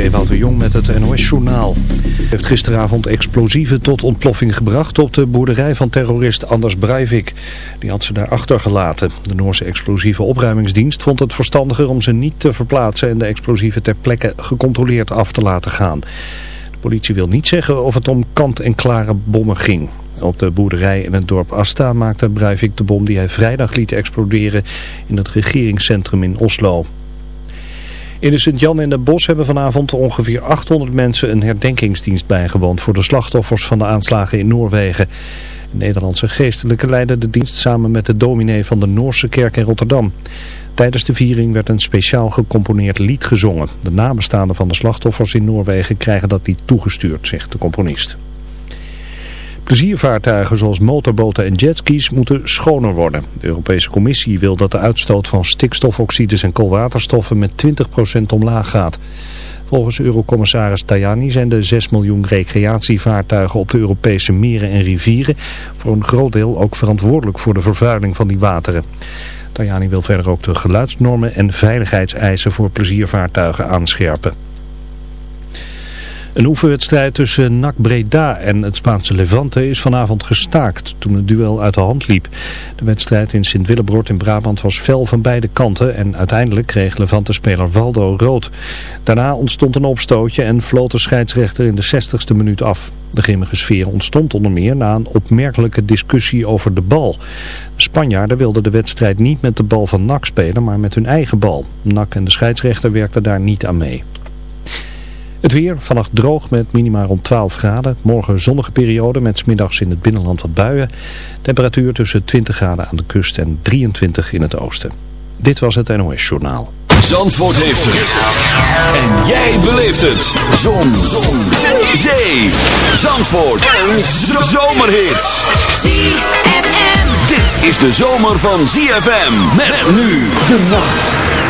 Ewout de Jong met het NOS-journaal. heeft gisteravond explosieven tot ontploffing gebracht op de boerderij van terrorist Anders Breivik. Die had ze daar achtergelaten. De Noorse explosieve opruimingsdienst vond het verstandiger om ze niet te verplaatsen en de explosieven ter plekke gecontroleerd af te laten gaan. De politie wil niet zeggen of het om kant-en-klare bommen ging. Op de boerderij in het dorp Asta maakte Breivik de bom die hij vrijdag liet exploderen in het regeringscentrum in Oslo. In de Sint-Jan in de Bos hebben vanavond ongeveer 800 mensen een herdenkingsdienst bijgewoond voor de slachtoffers van de aanslagen in Noorwegen. De Nederlandse geestelijke leidde de dienst samen met de dominee van de Noorse kerk in Rotterdam. Tijdens de viering werd een speciaal gecomponeerd lied gezongen. De nabestaanden van de slachtoffers in Noorwegen krijgen dat lied toegestuurd, zegt de componist. Pleziervaartuigen zoals motorboten en jetskis moeten schoner worden. De Europese Commissie wil dat de uitstoot van stikstofoxides en koolwaterstoffen met 20% omlaag gaat. Volgens Eurocommissaris Tajani zijn de 6 miljoen recreatievaartuigen op de Europese meren en rivieren voor een groot deel ook verantwoordelijk voor de vervuiling van die wateren. Tajani wil verder ook de geluidsnormen en veiligheidseisen voor pleziervaartuigen aanscherpen. Een oefenwedstrijd tussen NAC Breda en het Spaanse Levante is vanavond gestaakt toen het duel uit de hand liep. De wedstrijd in Sint-Willebroord in Brabant was fel van beide kanten en uiteindelijk kreeg Levante-speler Waldo rood. Daarna ontstond een opstootje en floot de scheidsrechter in de 60ste minuut af. De grimmige sfeer ontstond onder meer na een opmerkelijke discussie over de bal. De Spanjaarden wilden de wedstrijd niet met de bal van NAC spelen, maar met hun eigen bal. NAC en de scheidsrechter werkten daar niet aan mee. Het weer, vannacht droog met minima rond 12 graden. Morgen zonnige periode met smiddags in het binnenland wat buien. Temperatuur tussen 20 graden aan de kust en 23 in het oosten. Dit was het NOS Journaal. Zandvoort heeft het. En jij beleeft het. Zon. Zon. Zee. Zandvoort. Een zomerhit. ZFM. Dit is de zomer van ZFM. Met nu de nacht.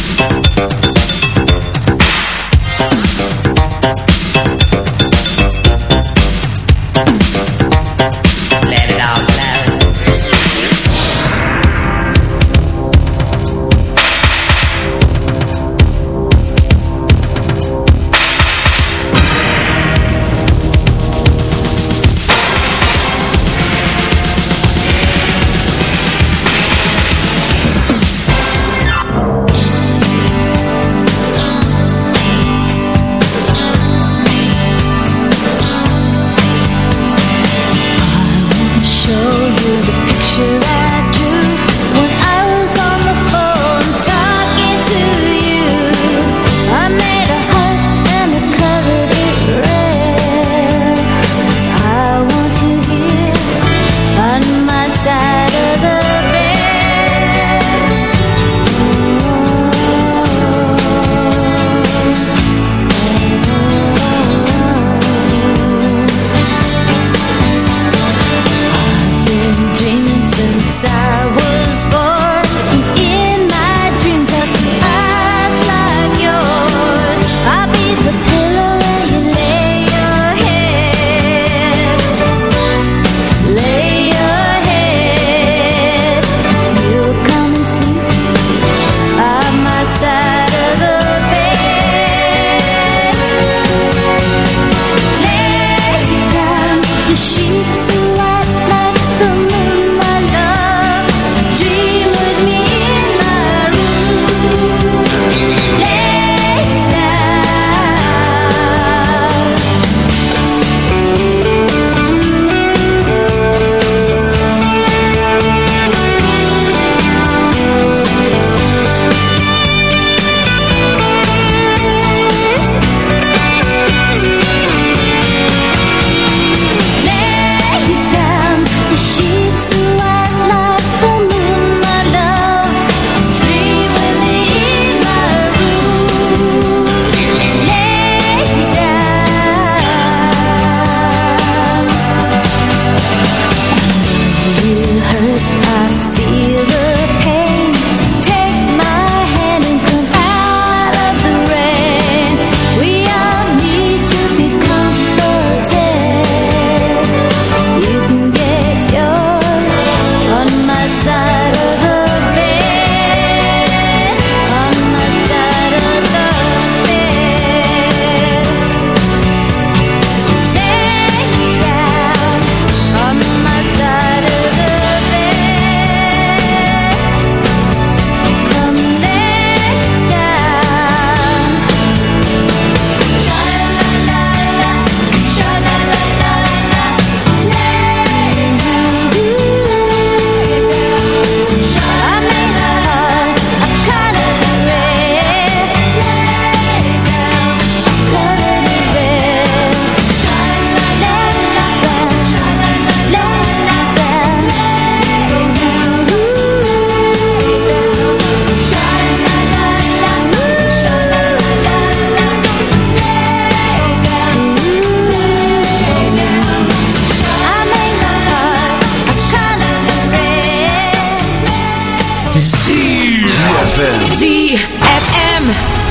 ZFM.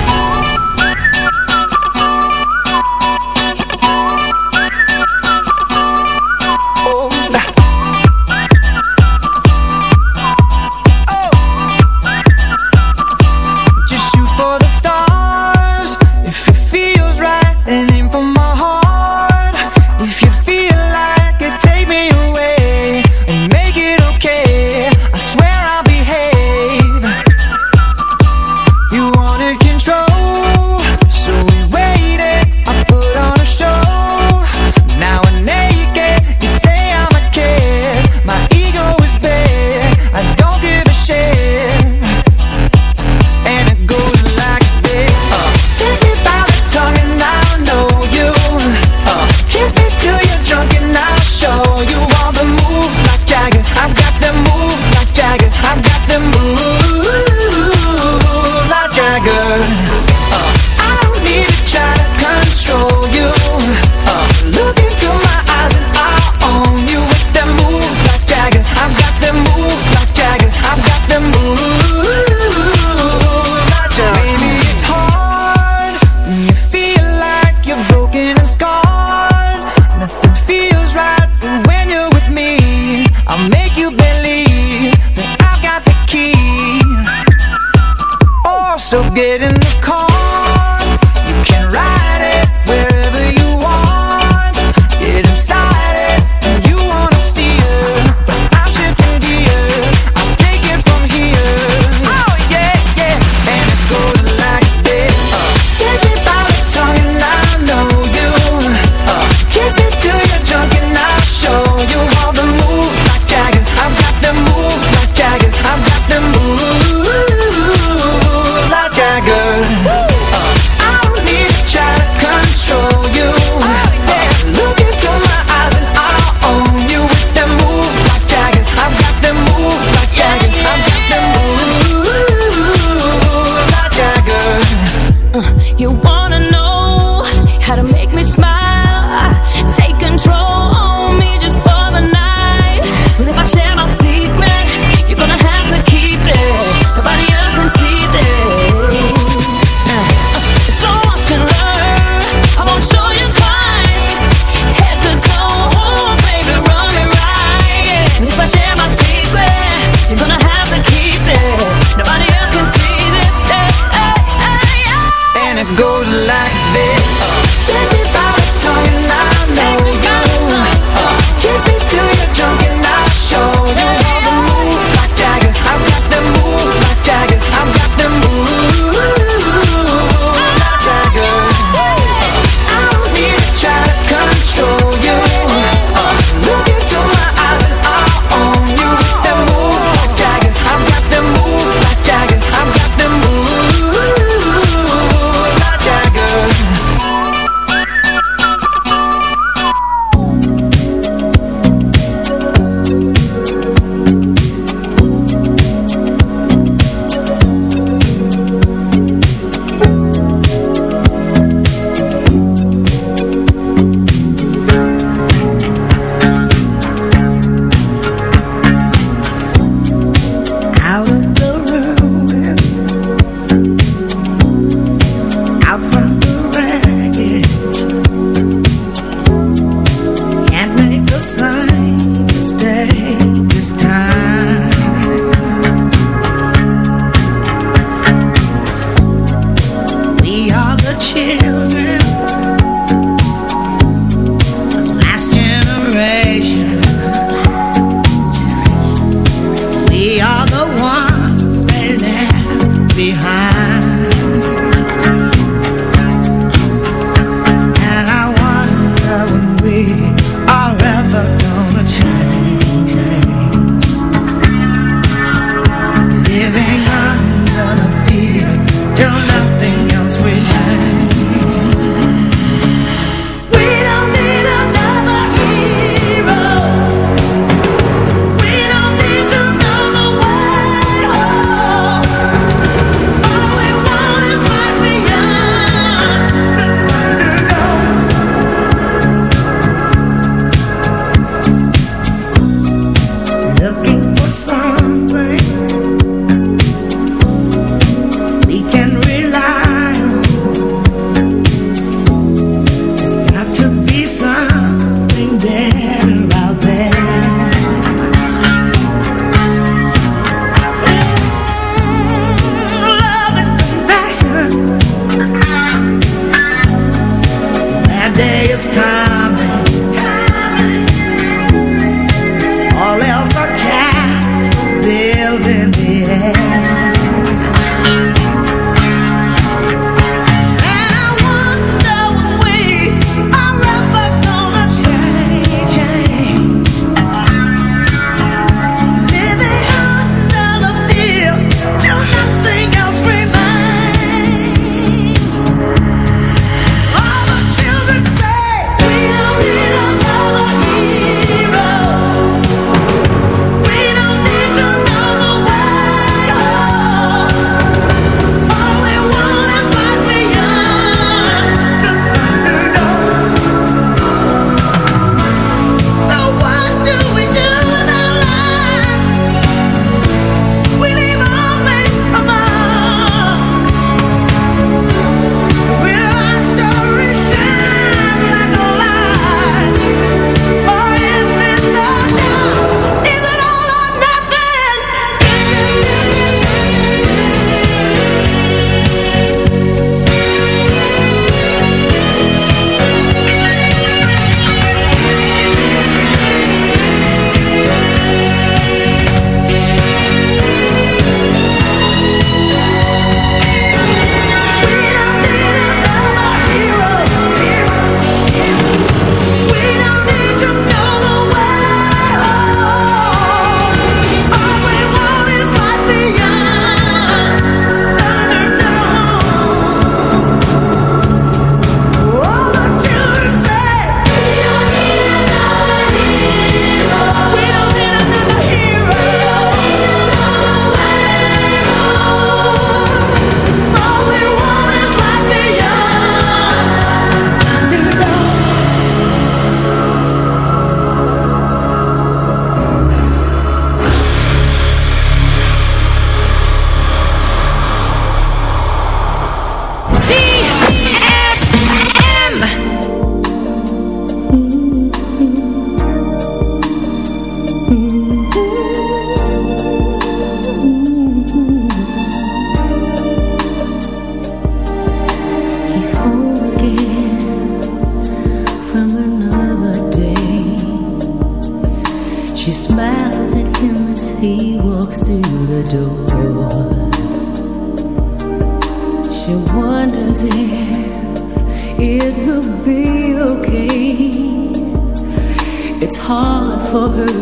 For her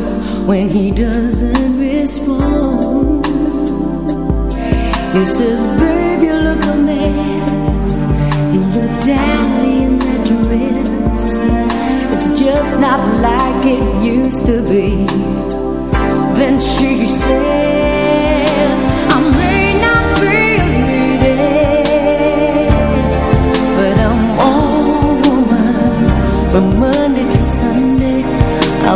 when he doesn't respond. He says, Babe, you look a mess. You look down in that dress. It's just not like it used to be. Then she says, I may not be a lady, but I'm all woman from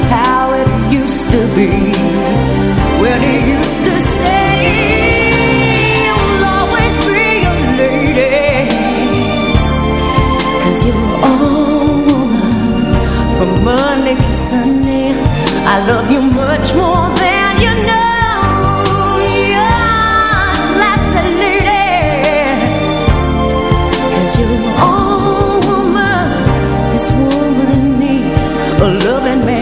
how it used to be when he used to say, You'll always be a lady. Cause you're all woman from Monday to Sunday. I love you much more than you know. You're a woman. This woman needs a loving man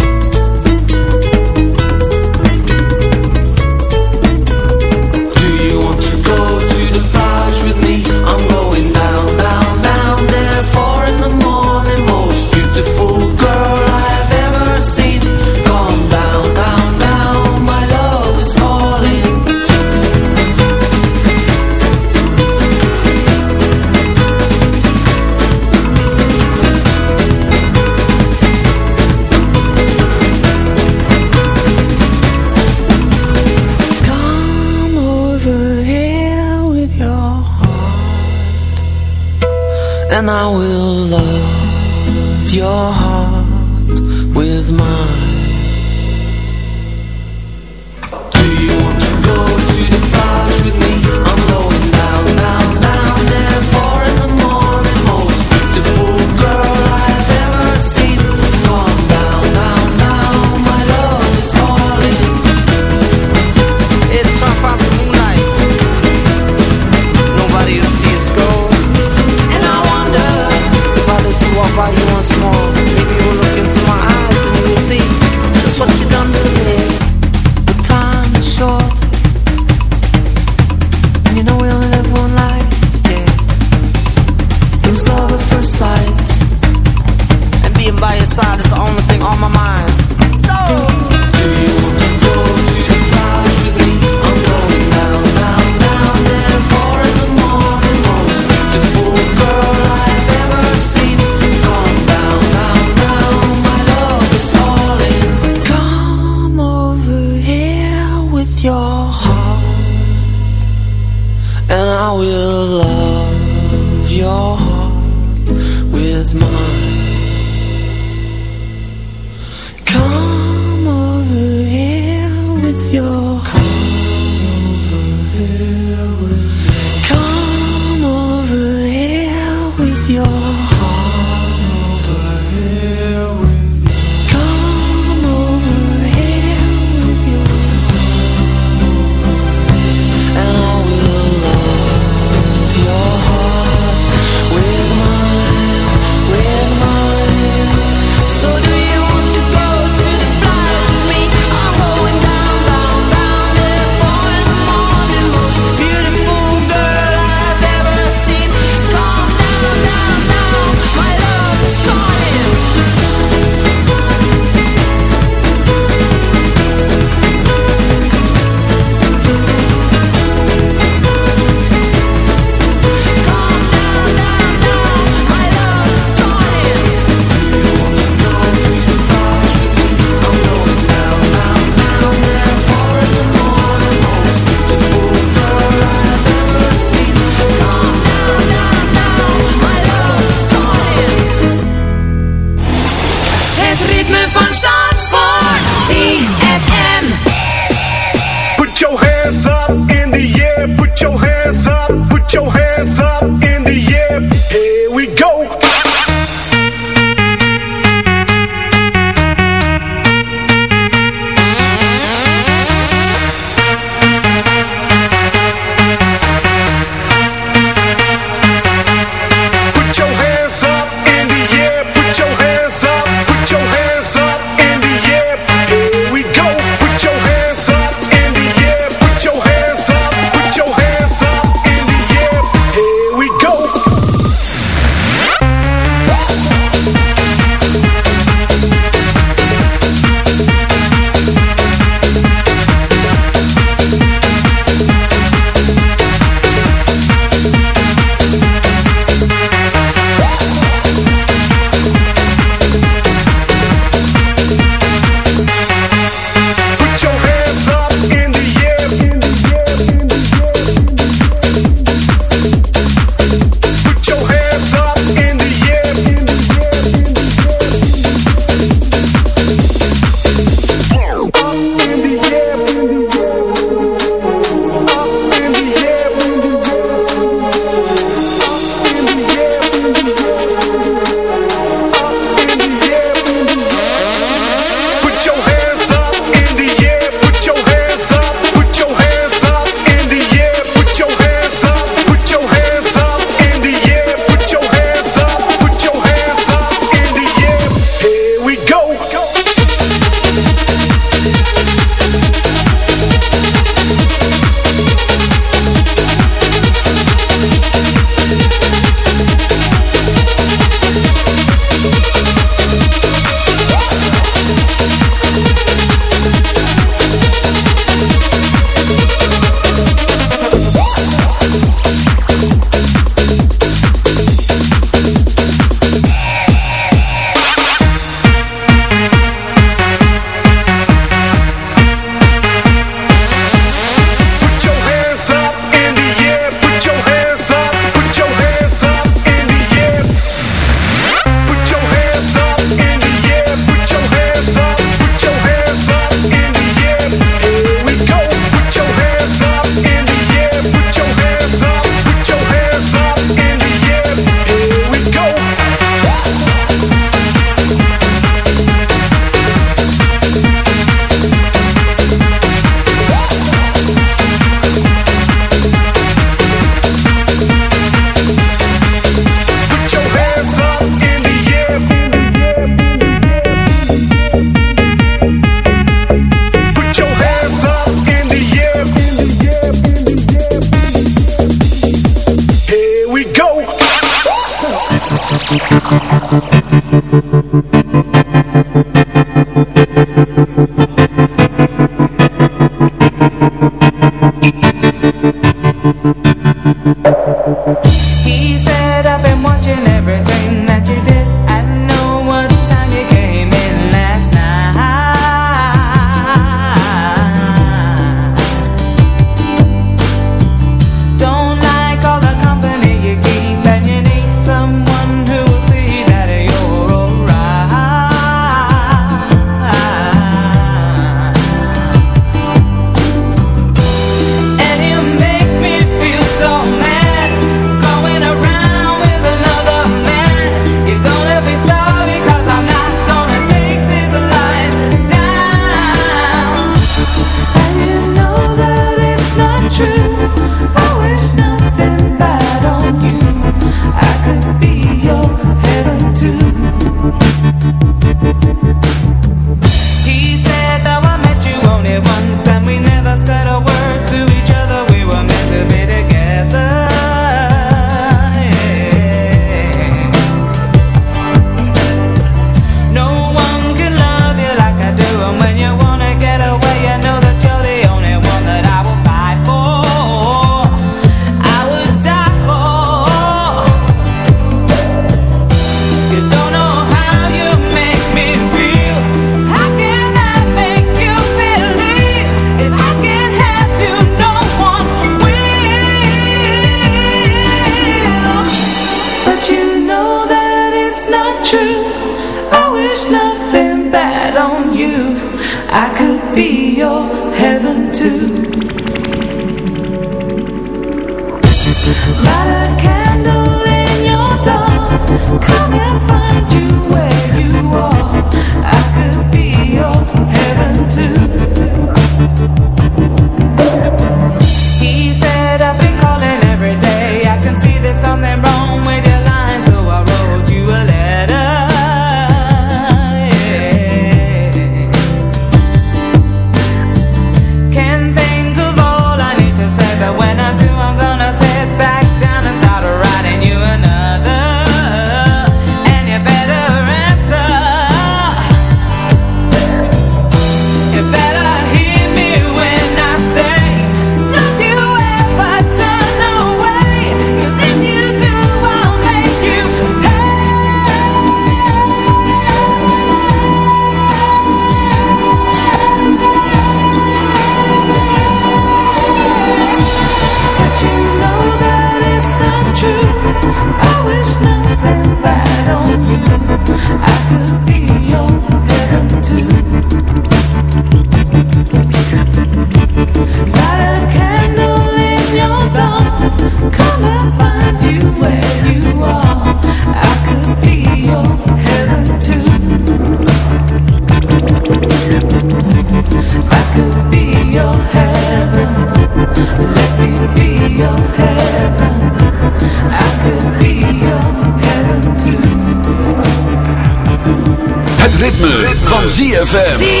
ZFM.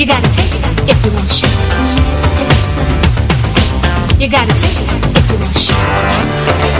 You gotta take it if you want shit. You gotta take it if you want shit.